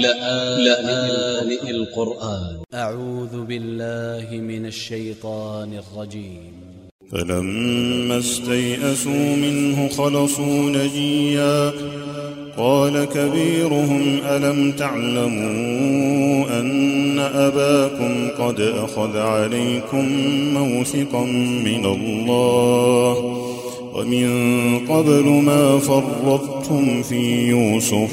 لآن القرآن. أ ع و ذ ب ا ل ل ه من ا ل ش ي ط ا ن ا ل ج ي م فلما استيئسوا منه خلصوا نجيا. قال كبيرهم ألم تعلموا أن أباكم قد أخذ عليكم موثقا من الله؟ ومن قبل ما فرطتم في يوسف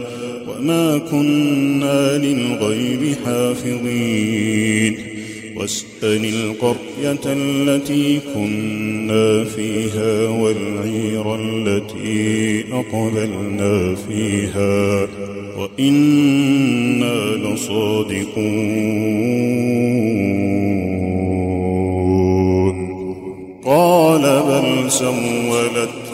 وما كنا للغيب حافظين. واسأل القرية التي كنا فيها والعير التي أقبلنا فيها. وإنا لصادقون. قال بل سولت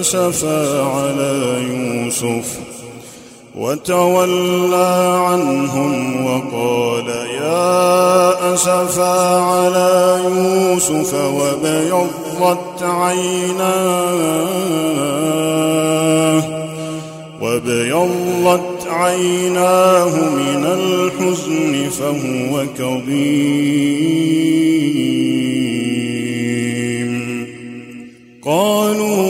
أسفا على يوسف وتولى عنهم وقال يا أسفا على يوسف وبيضت عيناه وبيضت عيناه من الحزن فهو كظيم. قالوا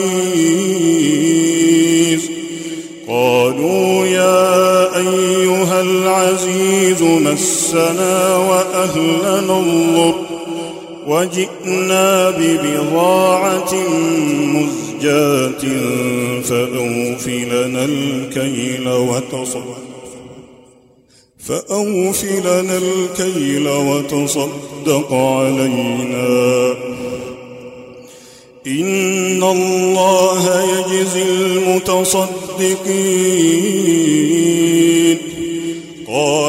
أيها العزيز مسنا وأهلنا الضر. وجئنا ببضاعة مزجاة فأوف لنا الكيل وتصدق فأوف لنا الكيل وتصدق علينا. إن الله يجزي المتصدقين.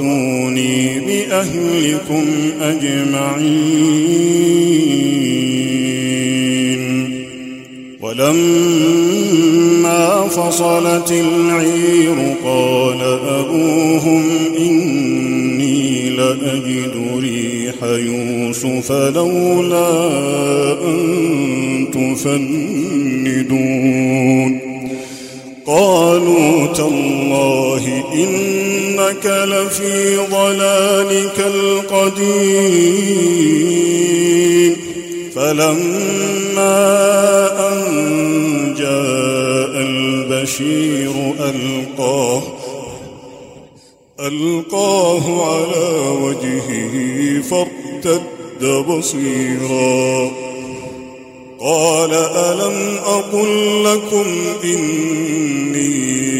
وأتوني بأهلكم أجمعين. ولما فصلت العير قال أبوهم إني لأجد ريح يوسف لولا أن تفندون. قالوا تالله إنك لفي ضلالك القديم. فلما أن جاء البشير ألقاه ألقاه على وجهه فارتد بصيرا. قال ألم أقل لكم إني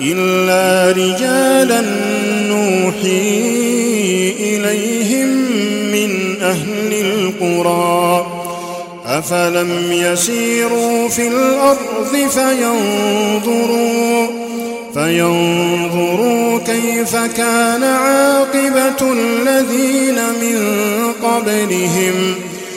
الا رجالا نوحي اليهم من أهل القرى افلم يسيروا في الأرض فينظروا فينظروا كيف كان عاقبه الذين من قبلهم